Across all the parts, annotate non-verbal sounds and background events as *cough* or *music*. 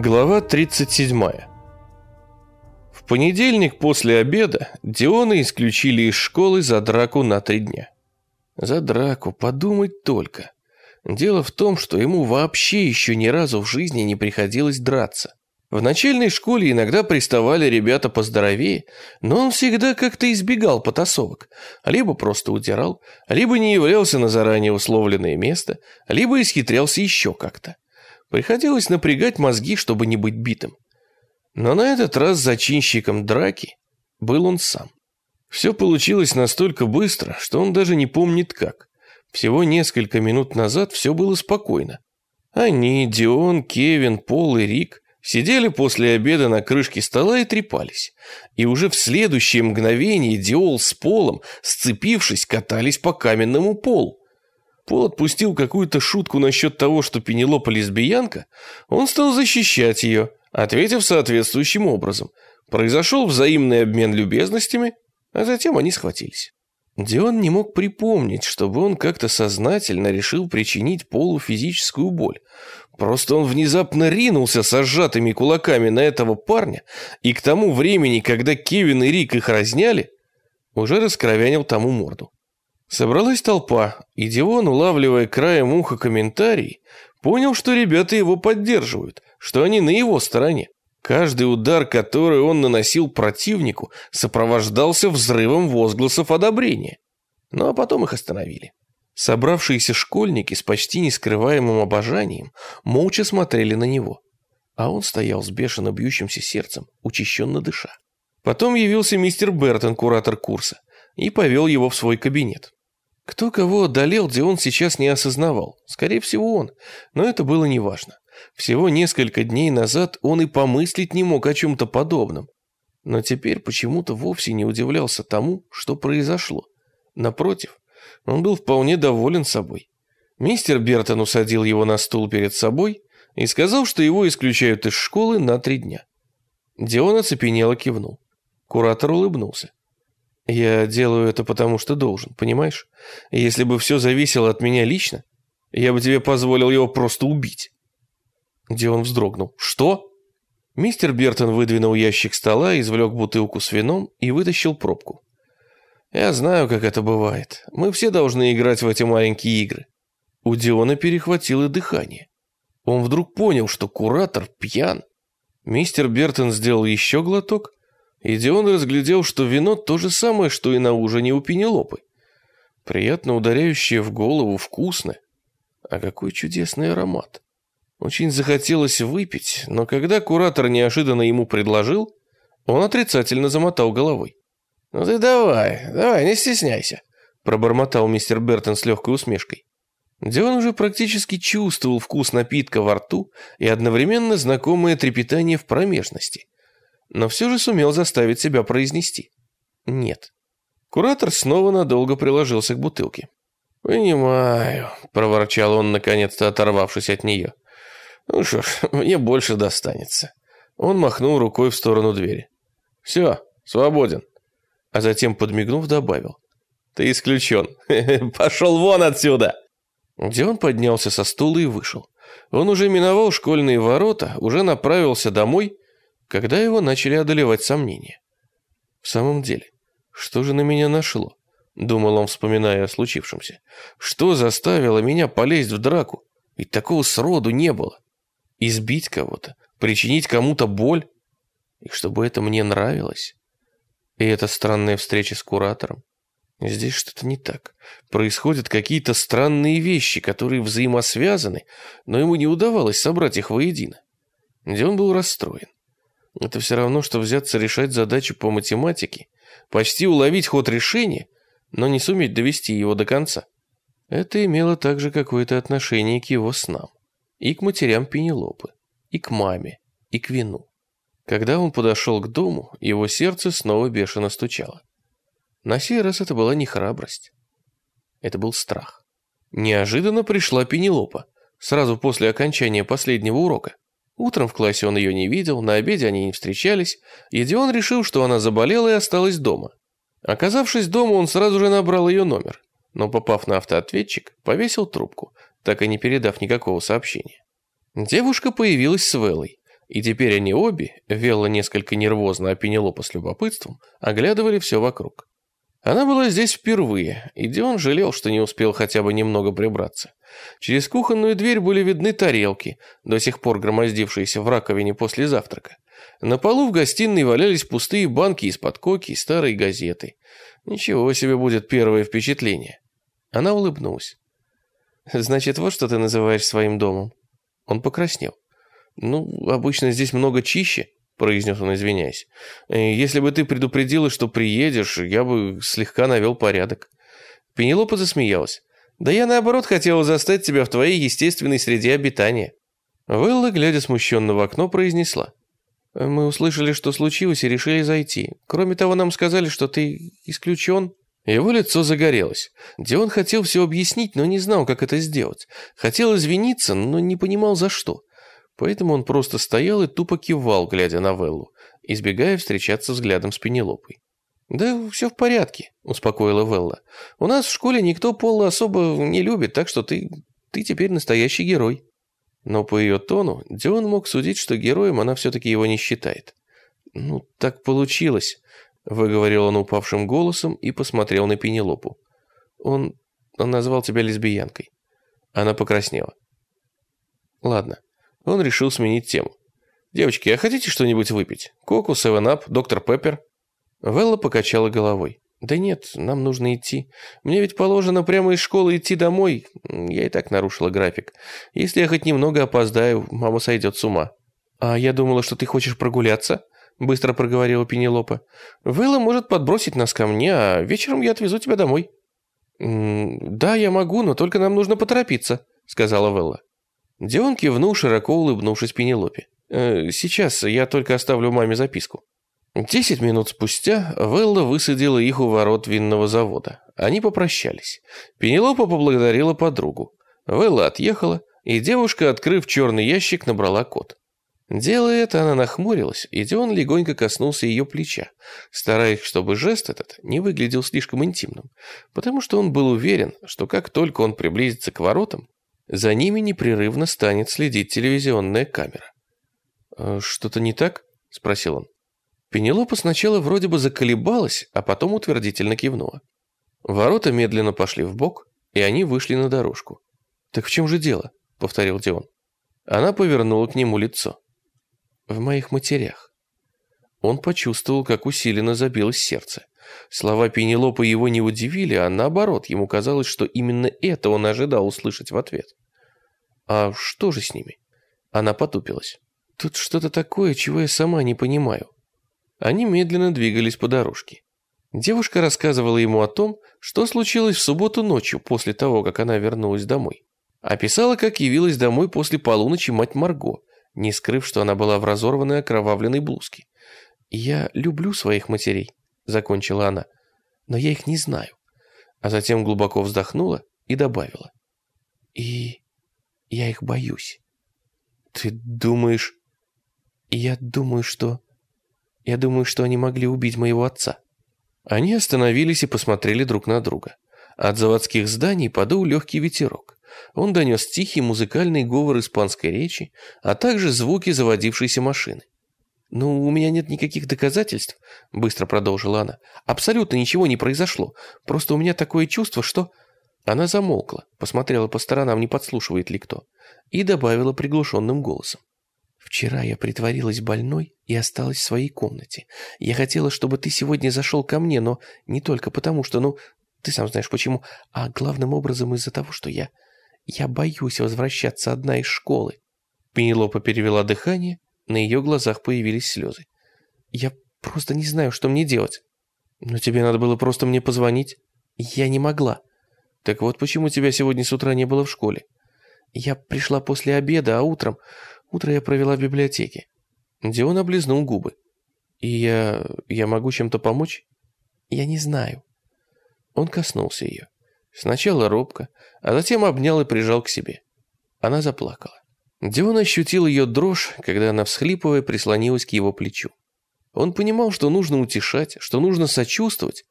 Глава 37. В понедельник после обеда Диона исключили из школы за драку на три дня. За драку, подумать только. Дело в том, что ему вообще еще ни разу в жизни не приходилось драться. В начальной школе иногда приставали ребята поздоровее, но он всегда как-то избегал потасовок. Либо просто удирал, либо не являлся на заранее условленное место, либо исхитрялся еще как-то. Приходилось напрягать мозги, чтобы не быть битым. Но на этот раз зачинщиком драки был он сам. Все получилось настолько быстро, что он даже не помнит как. Всего несколько минут назад все было спокойно. Они, Дион, Кевин, Пол и Рик сидели после обеда на крышке стола и трепались. И уже в следующее мгновение Диол с Полом, сцепившись, катались по каменному полу. Пол отпустил какую-то шутку насчет того, что Пенелопа лесбиянка, он стал защищать ее, ответив соответствующим образом. Произошел взаимный обмен любезностями, а затем они схватились. Дион не мог припомнить, чтобы он как-то сознательно решил причинить Полу физическую боль. Просто он внезапно ринулся со сжатыми кулаками на этого парня, и к тому времени, когда Кевин и Рик их разняли, уже раскровянил тому морду. Собралась толпа, и Дион, улавливая краем уха комментарий, понял, что ребята его поддерживают, что они на его стороне. Каждый удар, который он наносил противнику, сопровождался взрывом возгласов одобрения. Ну а потом их остановили. Собравшиеся школьники с почти нескрываемым обожанием молча смотрели на него. А он стоял с бешено бьющимся сердцем, учащенно дыша. Потом явился мистер Бертон, куратор курса, и повел его в свой кабинет. Кто кого одолел, Дион сейчас не осознавал. Скорее всего, он. Но это было неважно. Всего несколько дней назад он и помыслить не мог о чем-то подобном. Но теперь почему-то вовсе не удивлялся тому, что произошло. Напротив, он был вполне доволен собой. Мистер Бертон усадил его на стул перед собой и сказал, что его исключают из школы на три дня. Дион оцепенело кивнул. Куратор улыбнулся. Я делаю это потому, что должен, понимаешь? Если бы все зависело от меня лично, я бы тебе позволил его просто убить. Дион вздрогнул. Что? Мистер Бертон выдвинул ящик стола, извлек бутылку с вином и вытащил пробку. Я знаю, как это бывает. Мы все должны играть в эти маленькие игры. У Диона перехватило дыхание. Он вдруг понял, что куратор пьян. Мистер Бертон сделал еще глоток и разглядел, что вино то же самое, что и на ужине у Пенелопы. Приятно ударяющее в голову, вкусно. А какой чудесный аромат. Очень захотелось выпить, но когда куратор неожиданно ему предложил, он отрицательно замотал головой. «Ну ты давай, давай, не стесняйся», пробормотал мистер Бертон с легкой усмешкой. Дион уже практически чувствовал вкус напитка во рту и одновременно знакомое трепетание в промежности – но все же сумел заставить себя произнести. Нет. Куратор снова надолго приложился к бутылке. «Понимаю», — проворчал он, наконец-то оторвавшись от нее. «Ну что ж, *laughs* мне больше достанется». Он махнул рукой в сторону двери. «Все, свободен». А затем, подмигнув, добавил. «Ты исключен. *laughs* Пошел вон отсюда!» Где он поднялся со стула и вышел. Он уже миновал школьные ворота, уже направился домой когда его начали одолевать сомнения. В самом деле, что же на меня нашло? Думал он, вспоминая о случившемся. Что заставило меня полезть в драку? Ведь такого сроду не было. Избить кого-то, причинить кому-то боль. И чтобы это мне нравилось. И эта странная встреча с куратором. Здесь что-то не так. Происходят какие-то странные вещи, которые взаимосвязаны, но ему не удавалось собрать их воедино. Где он был расстроен. Это все равно, что взяться решать задачу по математике, почти уловить ход решения, но не суметь довести его до конца. Это имело также какое-то отношение к его снам. И к матерям Пенелопы, и к маме, и к вину. Когда он подошел к дому, его сердце снова бешено стучало. На сей раз это была не храбрость. Это был страх. Неожиданно пришла Пенелопа, сразу после окончания последнего урока. Утром в классе он ее не видел, на обеде они не встречались, и Дион решил, что она заболела и осталась дома. Оказавшись дома, он сразу же набрал ее номер, но, попав на автоответчик, повесил трубку, так и не передав никакого сообщения. Девушка появилась с Веллой. И теперь они обе, Велла несколько нервозно, а Пенелопа с любопытством, оглядывали все вокруг. Она была здесь впервые, и Дион жалел, что не успел хотя бы немного прибраться. Через кухонную дверь были видны тарелки, до сих пор громоздившиеся в раковине после завтрака. На полу в гостиной валялись пустые банки из-под коки и старые газеты. Ничего себе будет первое впечатление. Она улыбнулась. «Значит, вот что ты называешь своим домом?» Он покраснел. «Ну, обычно здесь много чище», — произнес он, извиняясь. «Э, «Если бы ты предупредила, что приедешь, я бы слегка навел порядок». Пенелопа засмеялась. «Да я, наоборот, хотела застать тебя в твоей естественной среде обитания». Велла, глядя смущенно в окно, произнесла. «Мы услышали, что случилось, и решили зайти. Кроме того, нам сказали, что ты исключен». Его лицо загорелось. Дион хотел все объяснить, но не знал, как это сделать. Хотел извиниться, но не понимал, за что. Поэтому он просто стоял и тупо кивал, глядя на Веллу, избегая встречаться взглядом с Пенелопой. «Да все в порядке», — успокоила Велла. «У нас в школе никто Пола особо не любит, так что ты... ты теперь настоящий герой». Но по ее тону Дион мог судить, что героем она все-таки его не считает. «Ну, так получилось», — выговорил он упавшим голосом и посмотрел на Пенелопу. «Он... он назвал тебя лесбиянкой». Она покраснела. «Ладно, он решил сменить тему. «Девочки, а хотите что-нибудь выпить? Коку, севен-ап, доктор Пеппер?» Велла покачала головой. «Да нет, нам нужно идти. Мне ведь положено прямо из школы идти домой. Я и так нарушила график. Если я хоть немного опоздаю, мама сойдет с ума». «А я думала, что ты хочешь прогуляться?» Быстро проговорила Пенелопа. «Велла может подбросить нас ко мне, а вечером я отвезу тебя домой». «Да, я могу, но только нам нужно поторопиться», сказала Велла. Дион кивнул, широко улыбнувшись Пенелопе. «Э, «Сейчас я только оставлю маме записку». Десять минут спустя Велла высадила их у ворот винного завода. Они попрощались. Пенелопа поблагодарила подругу. Велла отъехала, и девушка, открыв черный ящик, набрала код. Делая это, она нахмурилась, и Дион легонько коснулся ее плеча, стараясь, чтобы жест этот не выглядел слишком интимным, потому что он был уверен, что как только он приблизится к воротам, за ними непрерывно станет следить телевизионная камера. «Э, «Что-то не так?» – спросил он. Пенелопа сначала вроде бы заколебалась, а потом утвердительно кивнула. Ворота медленно пошли в бок, и они вышли на дорожку. «Так в чем же дело?» – повторил Дион. Она повернула к нему лицо. «В моих матерях». Он почувствовал, как усиленно забилось сердце. Слова Пенелопы его не удивили, а наоборот, ему казалось, что именно это он ожидал услышать в ответ. «А что же с ними?» Она потупилась. «Тут что-то такое, чего я сама не понимаю». Они медленно двигались по дорожке. Девушка рассказывала ему о том, что случилось в субботу ночью после того, как она вернулась домой. Описала, как явилась домой после полуночи мать Марго, не скрыв, что она была в разорванной окровавленной блузке. «Я люблю своих матерей», — закончила она, — «но я их не знаю». А затем глубоко вздохнула и добавила. «И я их боюсь». «Ты думаешь...» «Я думаю, что...» «Я думаю, что они могли убить моего отца». Они остановились и посмотрели друг на друга. От заводских зданий подул легкий ветерок. Он донес тихий музыкальный говор испанской речи, а также звуки заводившейся машины. «Ну, у меня нет никаких доказательств», — быстро продолжила она. «Абсолютно ничего не произошло. Просто у меня такое чувство, что...» Она замолкла, посмотрела по сторонам, не подслушивает ли кто, и добавила приглушенным голосом. «Вчера я притворилась больной и осталась в своей комнате. Я хотела, чтобы ты сегодня зашел ко мне, но не только потому, что, ну, ты сам знаешь почему, а главным образом из-за того, что я... Я боюсь возвращаться одна из школы». Пенелопа перевела дыхание, на ее глазах появились слезы. «Я просто не знаю, что мне делать. Но тебе надо было просто мне позвонить. Я не могла. Так вот почему тебя сегодня с утра не было в школе. Я пришла после обеда, а утром... Утро я провела в библиотеке». Дион облизнул губы. «И я... я могу чем-то помочь?» «Я не знаю». Он коснулся ее. Сначала робко, а затем обнял и прижал к себе. Она заплакала. Дион ощутил ее дрожь, когда она, всхлипывая, прислонилась к его плечу. Он понимал, что нужно утешать, что нужно сочувствовать,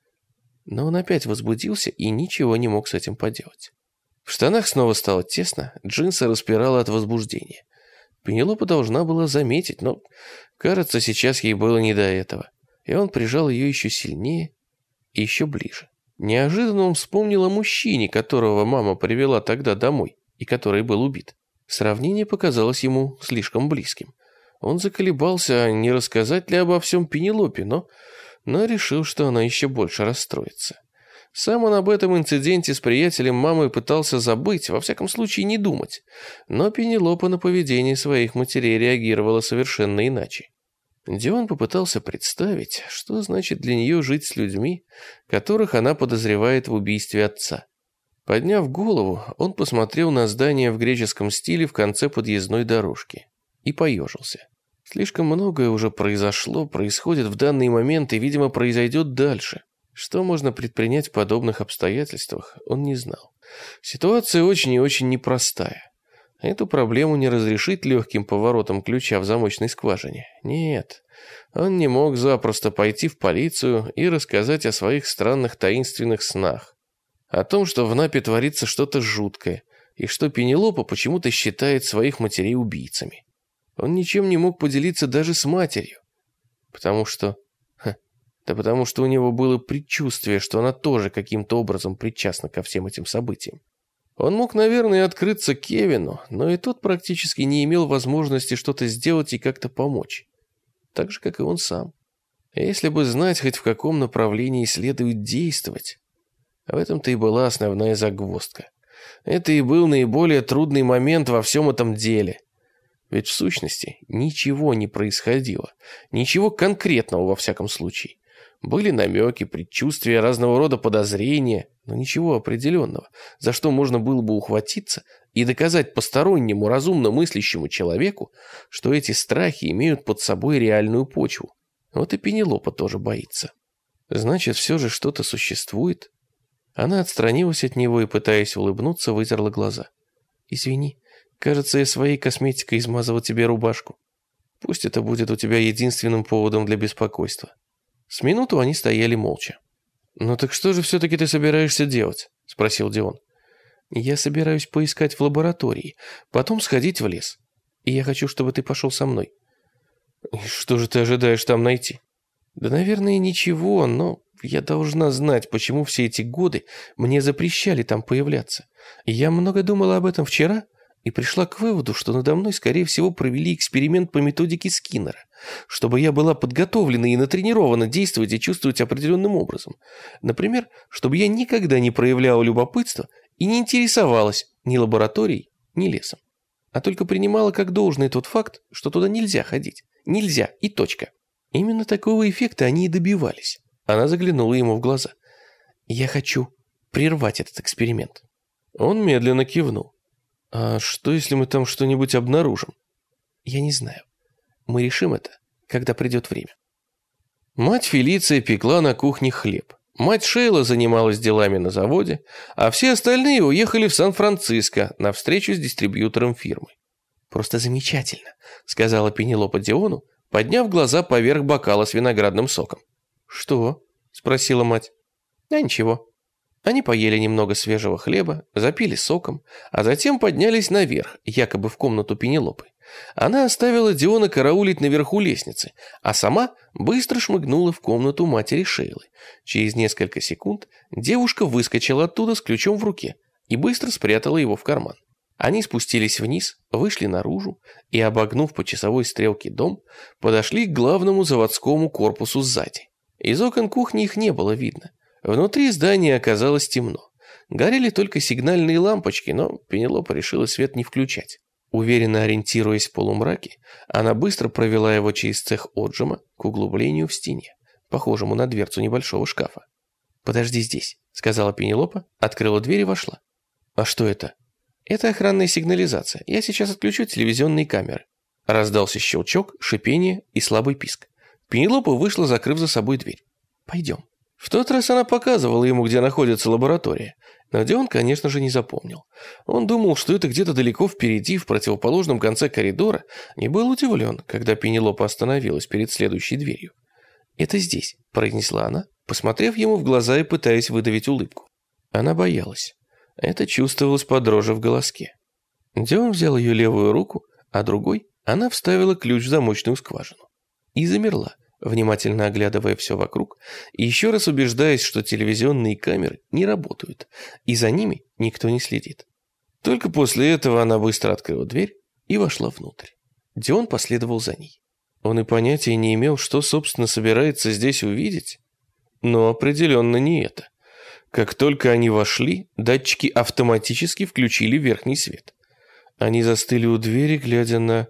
но он опять возбудился и ничего не мог с этим поделать. В штанах снова стало тесно, джинсы распирало от возбуждения. Пенелопа должна была заметить, но, кажется, сейчас ей было не до этого. И он прижал ее еще сильнее и еще ближе. Неожиданно он вспомнил о мужчине, которого мама привела тогда домой, и который был убит. Сравнение показалось ему слишком близким. Он заколебался, не рассказать ли обо всем Пенелопе, но, но решил, что она еще больше расстроится. Сам он об этом инциденте с приятелем мамы пытался забыть, во всяком случае не думать. Но Пенелопа на поведение своих матерей реагировала совершенно иначе. Дион попытался представить, что значит для нее жить с людьми, которых она подозревает в убийстве отца. Подняв голову, он посмотрел на здание в греческом стиле в конце подъездной дорожки и поежился. Слишком многое уже произошло, происходит в данный момент и, видимо, произойдет дальше. Что можно предпринять в подобных обстоятельствах, он не знал. Ситуация очень и очень непростая. Эту проблему не разрешить легким поворотом ключа в замочной скважине. Нет, он не мог запросто пойти в полицию и рассказать о своих странных таинственных снах. О том, что в Напе творится что-то жуткое, и что Пенелопа почему-то считает своих матерей убийцами. Он ничем не мог поделиться даже с матерью. Потому что... Да потому что у него было предчувствие, что она тоже каким-то образом причастна ко всем этим событиям. Он мог, наверное, открыться Кевину, но и тот практически не имел возможности что-то сделать и как-то помочь. Так же, как и он сам. Если бы знать, хоть в каком направлении следует действовать, в этом-то и была основная загвоздка. Это и был наиболее трудный момент во всем этом деле. Ведь в сущности ничего не происходило. Ничего конкретного во всяком случае. Были намеки, предчувствия, разного рода подозрения, но ничего определенного, за что можно было бы ухватиться и доказать постороннему разумно мыслящему человеку, что эти страхи имеют под собой реальную почву. Вот и Пенелопа тоже боится. Значит, все же что-то существует? Она отстранилась от него и, пытаясь улыбнуться, вытерла глаза. «Извини, кажется, я своей косметикой измазала тебе рубашку. Пусть это будет у тебя единственным поводом для беспокойства». С минуту они стояли молча. «Ну так что же все-таки ты собираешься делать?» – спросил Дион. «Я собираюсь поискать в лаборатории, потом сходить в лес. И я хочу, чтобы ты пошел со мной». И «Что же ты ожидаешь там найти?» «Да, наверное, ничего, но я должна знать, почему все эти годы мне запрещали там появляться. Я много думала об этом вчера и пришла к выводу, что надо мной, скорее всего, провели эксперимент по методике Скиннера чтобы я была подготовлена и натренирована действовать и чувствовать определенным образом. Например, чтобы я никогда не проявляла любопытства и не интересовалась ни лабораторией, ни лесом, а только принимала как должный тот факт, что туда нельзя ходить. Нельзя и точка. Именно такого эффекта они и добивались. Она заглянула ему в глаза. «Я хочу прервать этот эксперимент». Он медленно кивнул. «А что, если мы там что-нибудь обнаружим?» «Я не знаю. Мы решим это, когда придет время. Мать Фелиция пекла на кухне хлеб. Мать Шейла занималась делами на заводе, а все остальные уехали в Сан-Франциско на встречу с дистрибьютором фирмы. «Просто замечательно», — сказала Пенелопа Диону, подняв глаза поверх бокала с виноградным соком. «Что?» — спросила мать. «Да ничего». Они поели немного свежего хлеба, запили соком, а затем поднялись наверх, якобы в комнату Пенелопы. Она оставила Диона караулить наверху лестницы, а сама быстро шмыгнула в комнату матери Шейлы. Через несколько секунд девушка выскочила оттуда с ключом в руке и быстро спрятала его в карман. Они спустились вниз, вышли наружу и, обогнув по часовой стрелке дом, подошли к главному заводскому корпусу сзади. Из окон кухни их не было видно. Внутри здания оказалось темно. Горели только сигнальные лампочки, но Пенелопа решила свет не включать. Уверенно ориентируясь в полумраке, она быстро провела его через цех отжима к углублению в стене, похожему на дверцу небольшого шкафа. «Подожди здесь», — сказала Пенелопа, открыла дверь и вошла. «А что это?» «Это охранная сигнализация. Я сейчас отключу телевизионные камеры». Раздался щелчок, шипение и слабый писк. Пенелопа вышла, закрыв за собой дверь. «Пойдем». В тот раз она показывала ему, где находится лаборатория, но где он, конечно же, не запомнил. Он думал, что это где-то далеко впереди, в противоположном конце коридора, и был удивлен, когда Пенелопа остановилась перед следующей дверью. «Это здесь», — произнесла она, посмотрев ему в глаза и пытаясь выдавить улыбку. Она боялась. Это чувствовалось под дрожи в голоске. Дион взял ее левую руку, а другой Она вставила ключ в замочную скважину и замерла, внимательно оглядывая все вокруг и еще раз убеждаясь, что телевизионные камеры не работают, и за ними никто не следит. Только после этого она быстро открыла дверь и вошла внутрь. Дион последовал за ней. Он и понятия не имел, что, собственно, собирается здесь увидеть. Но определенно не это. Как только они вошли, датчики автоматически включили верхний свет. Они застыли у двери, глядя на...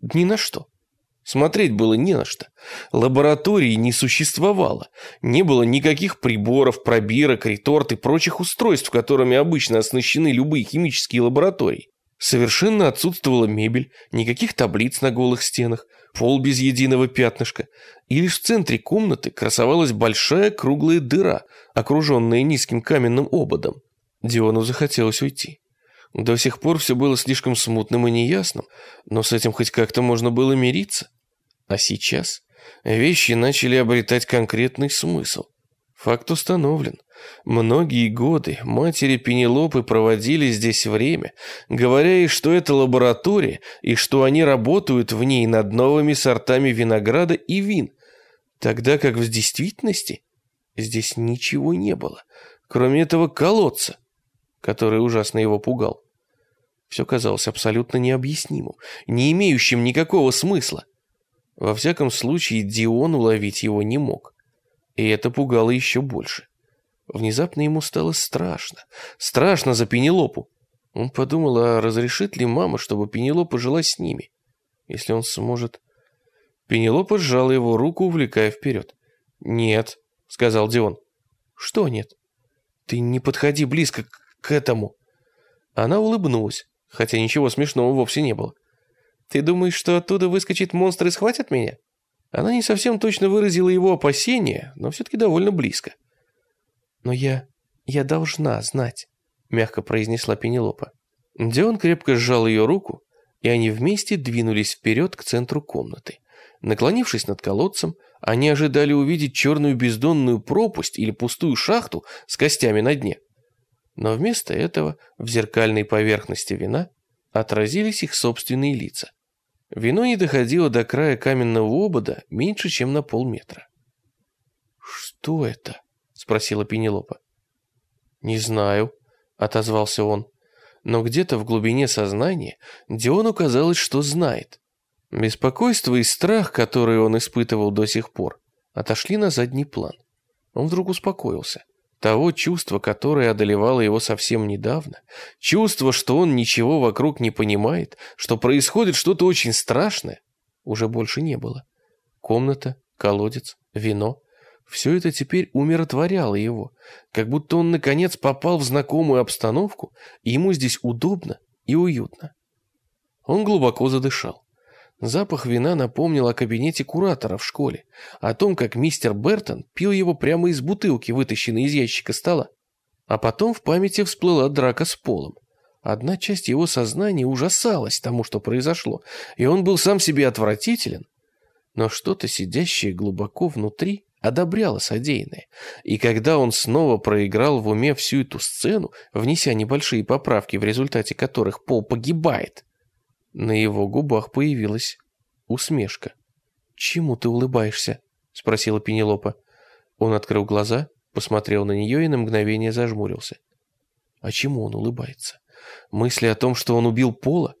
Ни на что. Смотреть было не на что. Лаборатории не существовало. Не было никаких приборов, пробирок, реторт и прочих устройств, которыми обычно оснащены любые химические лаборатории. Совершенно отсутствовала мебель, никаких таблиц на голых стенах, пол без единого пятнышка. И лишь в центре комнаты красовалась большая круглая дыра, окруженная низким каменным ободом. Диону захотелось уйти. До сих пор все было слишком смутным и неясным, но с этим хоть как-то можно было мириться. А сейчас вещи начали обретать конкретный смысл. Факт установлен. Многие годы матери Пенелопы проводили здесь время, говоря ей, что это лаборатория и что они работают в ней над новыми сортами винограда и вин, тогда как в действительности здесь ничего не было, кроме этого колодца, который ужасно его пугал. Все казалось абсолютно необъяснимым, не имеющим никакого смысла. Во всяком случае, Дион уловить его не мог. И это пугало еще больше. Внезапно ему стало страшно. Страшно за Пенелопу. Он подумал, а разрешит ли мама, чтобы Пенелопа жила с ними? Если он сможет... Пенелопа сжала его руку, увлекая вперед. «Нет», — сказал Дион. «Что нет?» «Ты не подходи близко к этому». Она улыбнулась, хотя ничего смешного вовсе не было. «Ты думаешь, что оттуда выскочит монстр и схватит меня?» Она не совсем точно выразила его опасения, но все-таки довольно близко. «Но я... я должна знать», — мягко произнесла Пенелопа. Дион крепко сжал ее руку, и они вместе двинулись вперед к центру комнаты. Наклонившись над колодцем, они ожидали увидеть черную бездонную пропасть или пустую шахту с костями на дне. Но вместо этого в зеркальной поверхности вина отразились их собственные лица. Вино не доходило до края каменного обода меньше, чем на полметра. «Что это?» — спросила Пенелопа. «Не знаю», — отозвался он. Но где-то в глубине сознания Диону казалось, что знает. Беспокойство и страх, которые он испытывал до сих пор, отошли на задний план. Он вдруг успокоился. Того чувства, которое одолевало его совсем недавно, чувство, что он ничего вокруг не понимает, что происходит что-то очень страшное, уже больше не было. Комната, колодец, вино — все это теперь умиротворяло его, как будто он наконец попал в знакомую обстановку, и ему здесь удобно и уютно. Он глубоко задышал. Запах вина напомнил о кабинете куратора в школе, о том, как мистер Бертон пил его прямо из бутылки, вытащенной из ящика стола. А потом в памяти всплыла драка с Полом. Одна часть его сознания ужасалась тому, что произошло, и он был сам себе отвратителен. Но что-то, сидящее глубоко внутри, одобряло содеянное. И когда он снова проиграл в уме всю эту сцену, внеся небольшие поправки, в результате которых Пол погибает, на его губах появилась усмешка. «Чему ты улыбаешься?» — спросила Пенелопа. Он открыл глаза, посмотрел на нее и на мгновение зажмурился. А чему он улыбается? Мысли о том, что он убил Пола?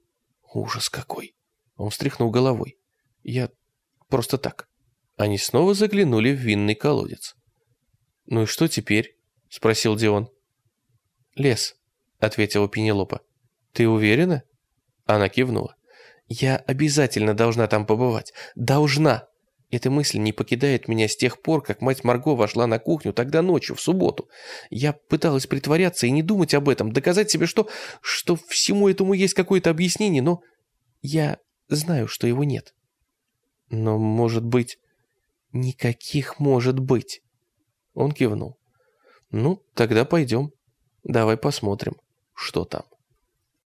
Ужас какой! Он встряхнул головой. Я просто так. Они снова заглянули в винный колодец. «Ну и что теперь?» — спросил Дион. «Лес», — ответила Пенелопа. «Ты уверена?» Она кивнула. «Я обязательно должна там побывать. Должна!» Эта мысль не покидает меня с тех пор, как мать Марго вошла на кухню тогда ночью, в субботу. Я пыталась притворяться и не думать об этом, доказать себе, что, что всему этому есть какое-то объяснение, но я знаю, что его нет. Но, может быть... Никаких может быть. Он кивнул. Ну, тогда пойдем. Давай посмотрим, что там.